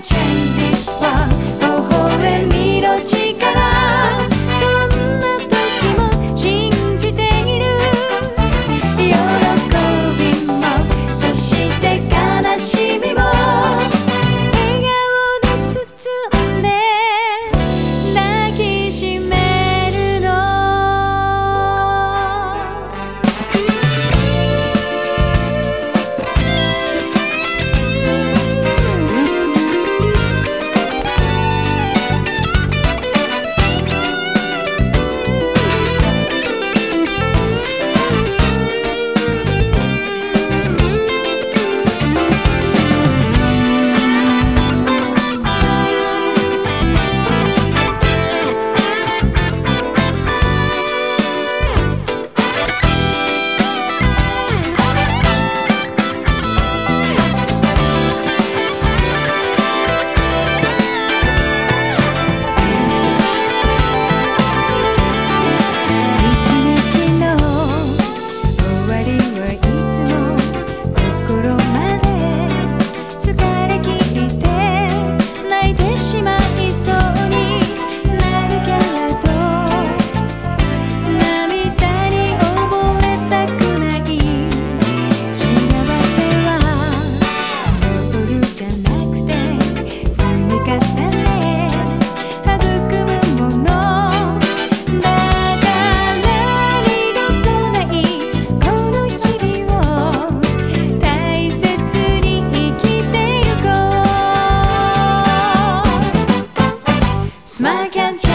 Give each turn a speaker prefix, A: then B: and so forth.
A: Change. Smile and.